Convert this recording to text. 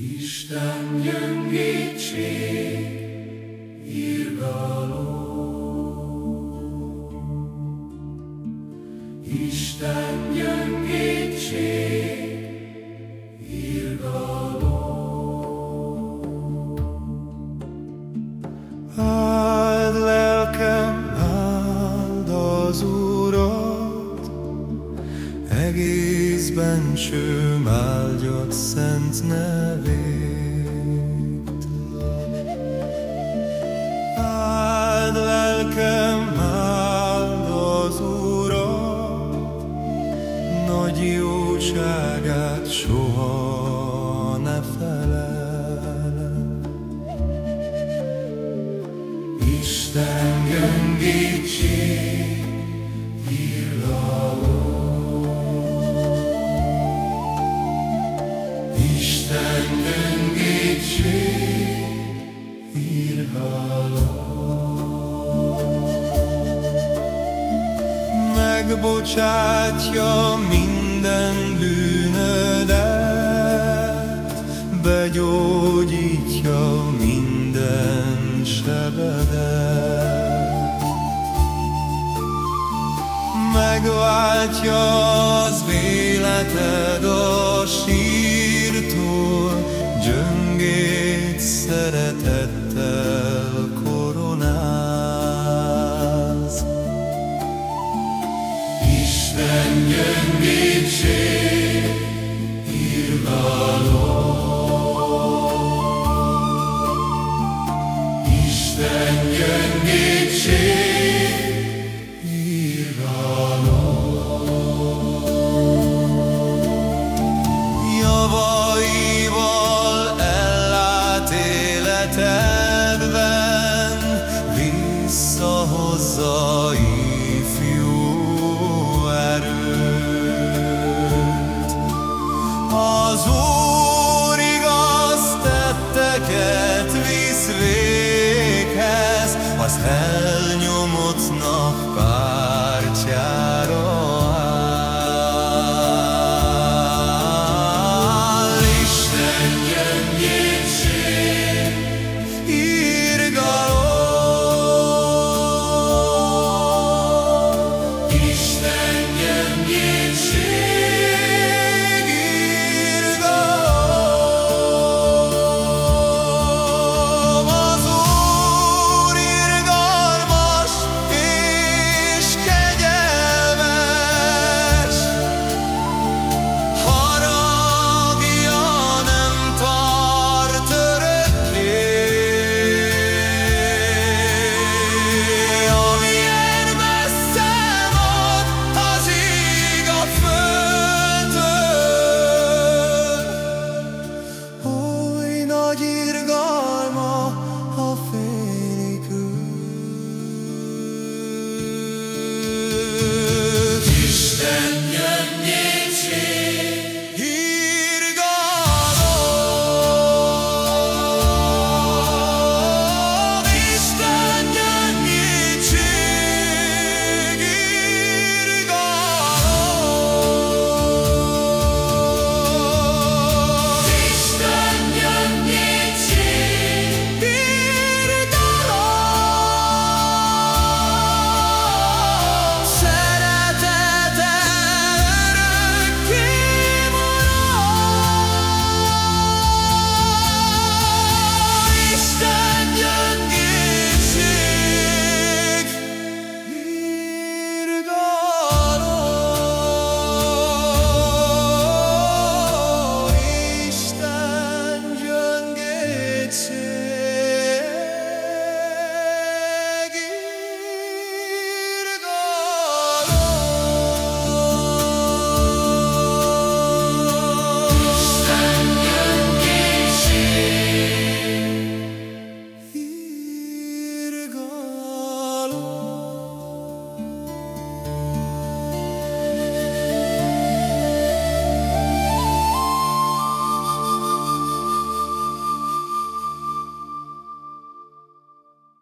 Isten gyöngétség, irgalom. Isten gyöngétség, irgalom. Áld lelkem, áld az Urat, Egészben csőm áldjad szent nevét. Áld lelkem, áld az Urat, Nagy jóságát soha ne feled. Isten gyöngétség, Megbocsátja minden bűnödet, Begyógyítja minden sebedet. Megváltja az életed a elnyúl.